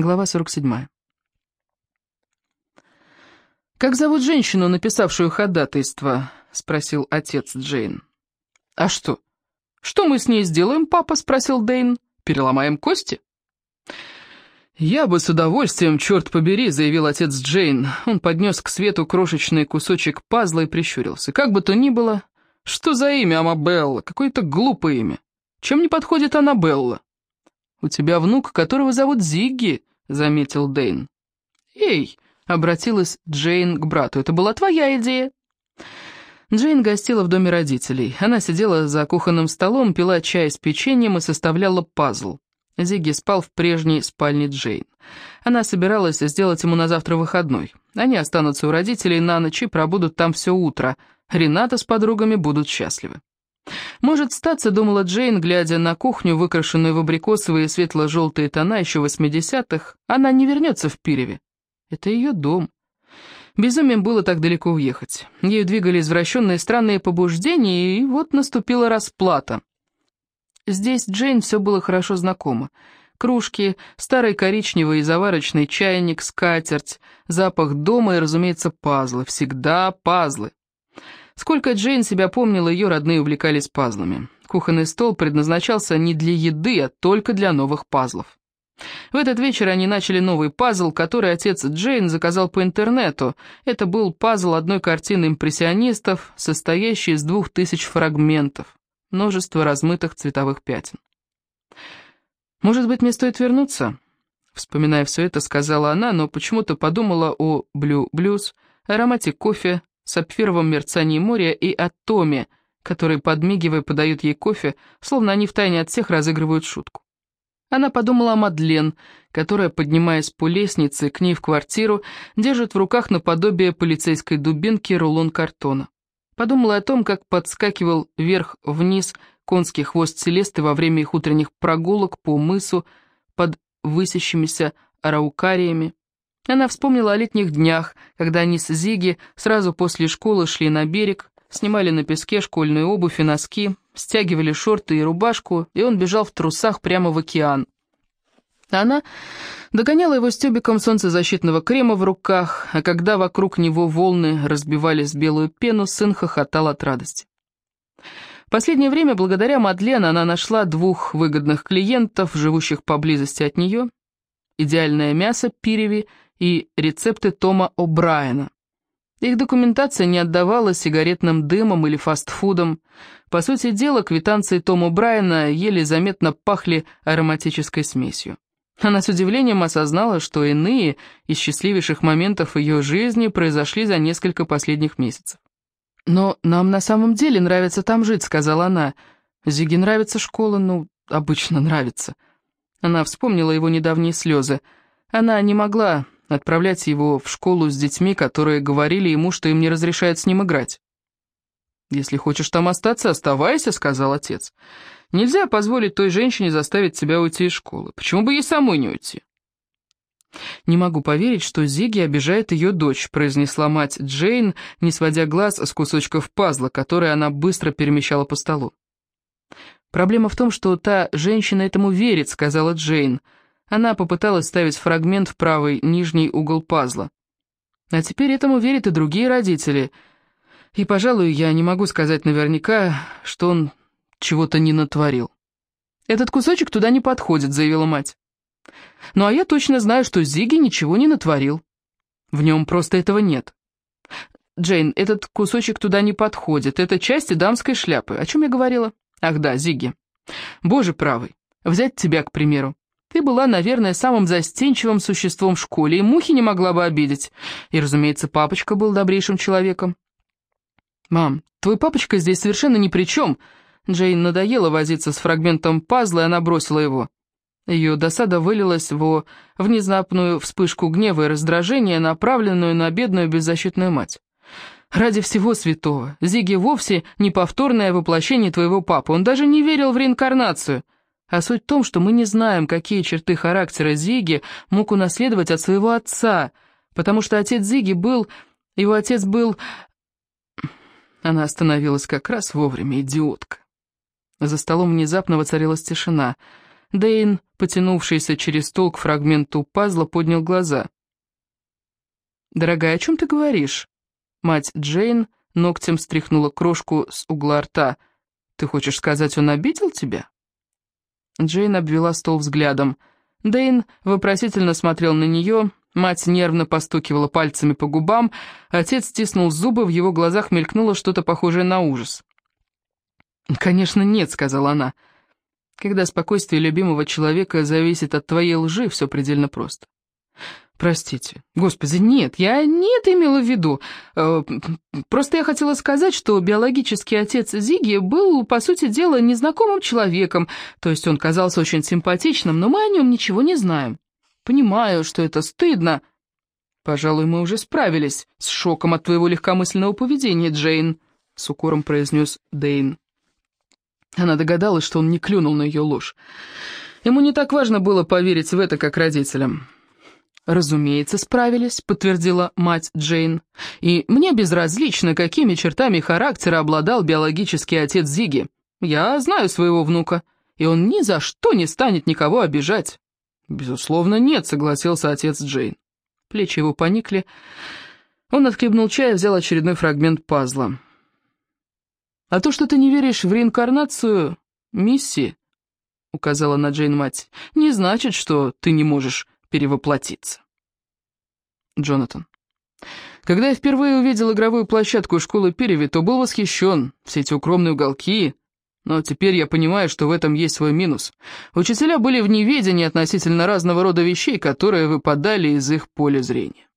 Глава 47. «Как зовут женщину, написавшую ходатайство?» — спросил отец Джейн. «А что? Что мы с ней сделаем, папа?» — спросил Дэйн. «Переломаем кости?» «Я бы с удовольствием, черт побери», — заявил отец Джейн. Он поднес к свету крошечный кусочек пазла и прищурился. «Как бы то ни было, что за имя Амабелла? Какое-то глупое имя. Чем не подходит Аннабелла?» «У тебя внук, которого зовут Зигги», — заметил Дэйн. «Эй!» — обратилась Джейн к брату. «Это была твоя идея». Джейн гостила в доме родителей. Она сидела за кухонным столом, пила чай с печеньем и составляла пазл. Зигги спал в прежней спальне Джейн. Она собиралась сделать ему на завтра выходной. Они останутся у родителей на ночь и пробудут там все утро. Рената с подругами будут счастливы. Может статься, думала Джейн, глядя на кухню, выкрашенную в абрикосовые светло-желтые тона еще восьмидесятых, она не вернется в Пиреве. Это ее дом. Безумием было так далеко уехать. Ею двигали извращенные странные побуждения, и вот наступила расплата. Здесь Джейн все было хорошо знакомо. Кружки, старый коричневый заварочный чайник, скатерть, запах дома и, разумеется, пазлы. Всегда пазлы. Сколько Джейн себя помнила, ее родные увлекались пазлами. Кухонный стол предназначался не для еды, а только для новых пазлов. В этот вечер они начали новый пазл, который отец Джейн заказал по интернету. Это был пазл одной картины импрессионистов, состоящий из двух тысяч фрагментов, множество размытых цветовых пятен. «Может быть, мне стоит вернуться?» Вспоминая все это, сказала она, но почему-то подумала о блю-блюз, аромате кофе, сапфировом мерцании моря и о Томе, который, подмигивая, подают ей кофе, словно они втайне от всех разыгрывают шутку. Она подумала о Мадлен, которая, поднимаясь по лестнице к ней в квартиру, держит в руках наподобие полицейской дубинки рулон картона. Подумала о том, как подскакивал вверх-вниз конский хвост Селесты во время их утренних прогулок по мысу под высящимися араукариями, она вспомнила о летних днях, когда они с Зиги сразу после школы шли на берег, снимали на песке школьную обувь и носки, стягивали шорты и рубашку, и он бежал в трусах прямо в океан. Она догоняла его с тюбиком солнцезащитного крема в руках, а когда вокруг него волны разбивались белую пену, сын хохотал от радости. В последнее время, благодаря Мадлен, она нашла двух выгодных клиентов, живущих поблизости от нее. Идеальное мясо пиреви и рецепты Тома О'Брайена. Их документация не отдавала сигаретным дымом или фастфудом. По сути дела, квитанции Тома Брайана еле заметно пахли ароматической смесью. Она с удивлением осознала, что иные из счастливейших моментов ее жизни произошли за несколько последних месяцев. «Но нам на самом деле нравится там жить», — сказала она. «Зиге нравится школа, ну, обычно нравится». Она вспомнила его недавние слезы. Она не могла отправлять его в школу с детьми, которые говорили ему, что им не разрешают с ним играть. «Если хочешь там остаться, оставайся», — сказал отец. «Нельзя позволить той женщине заставить тебя уйти из школы. Почему бы ей самой не уйти?» «Не могу поверить, что Зиги обижает ее дочь», — произнесла мать Джейн, не сводя глаз с кусочков пазла, которые она быстро перемещала по столу. «Проблема в том, что та женщина этому верит», — сказала Джейн. Она попыталась ставить фрагмент в правый нижний угол пазла. А теперь этому верят и другие родители. И, пожалуй, я не могу сказать наверняка, что он чего-то не натворил. «Этот кусочек туда не подходит», — заявила мать. «Ну а я точно знаю, что Зиги ничего не натворил. В нем просто этого нет». «Джейн, этот кусочек туда не подходит. Это часть дамской шляпы. О чем я говорила?» «Ах да, Зиги. Боже правый. Взять тебя, к примеру. Ты была, наверное, самым застенчивым существом в школе, и мухи не могла бы обидеть. И, разумеется, папочка был добрейшим человеком. «Мам, твой папочка здесь совершенно ни при чем!» Джейн надоело возиться с фрагментом пазла, и она бросила его. Ее досада вылилась в внезапную вспышку гнева и раздражения, направленную на бедную беззащитную мать. «Ради всего святого, Зиги вовсе не повторное воплощение твоего папы, он даже не верил в реинкарнацию». А суть в том, что мы не знаем, какие черты характера Зиги мог унаследовать от своего отца, потому что отец Зиги был... Его отец был... Она остановилась как раз вовремя, идиотка. За столом внезапно воцарилась тишина. Дейн потянувшийся через стол к фрагменту пазла, поднял глаза. «Дорогая, о чем ты говоришь?» Мать Джейн ногтем стряхнула крошку с угла рта. «Ты хочешь сказать, он обидел тебя?» Джейн обвела стол взглядом. Дэйн вопросительно смотрел на нее, мать нервно постукивала пальцами по губам, отец стиснул зубы, в его глазах мелькнуло что-то похожее на ужас. «Конечно нет», — сказала она. «Когда спокойствие любимого человека зависит от твоей лжи, все предельно просто. Простите. Господи, нет, я не это имела в виду. Э, просто я хотела сказать, что биологический отец Зиги был, по сути дела, незнакомым человеком, то есть он казался очень симпатичным, но мы о нем ничего не знаем. Понимаю, что это стыдно. Пожалуй, мы уже справились с шоком от твоего легкомысленного поведения, Джейн, с укором произнес Дейн. Она догадалась, что он не клюнул на ее ложь. Ему не так важно было поверить в это, как родителям. «Разумеется, справились», — подтвердила мать Джейн. «И мне безразлично, какими чертами характера обладал биологический отец Зиги. Я знаю своего внука, и он ни за что не станет никого обижать». «Безусловно, нет», — согласился отец Джейн. Плечи его поникли. Он отхлебнул чай и взял очередной фрагмент пазла. «А то, что ты не веришь в реинкарнацию миссии», — указала на Джейн мать, — «не значит, что ты не можешь перевоплотиться. Джонатан. Когда я впервые увидел игровую площадку школы Переви, то был восхищен, все эти укромные уголки, но теперь я понимаю, что в этом есть свой минус. Учителя были в неведении относительно разного рода вещей, которые выпадали из их поля зрения.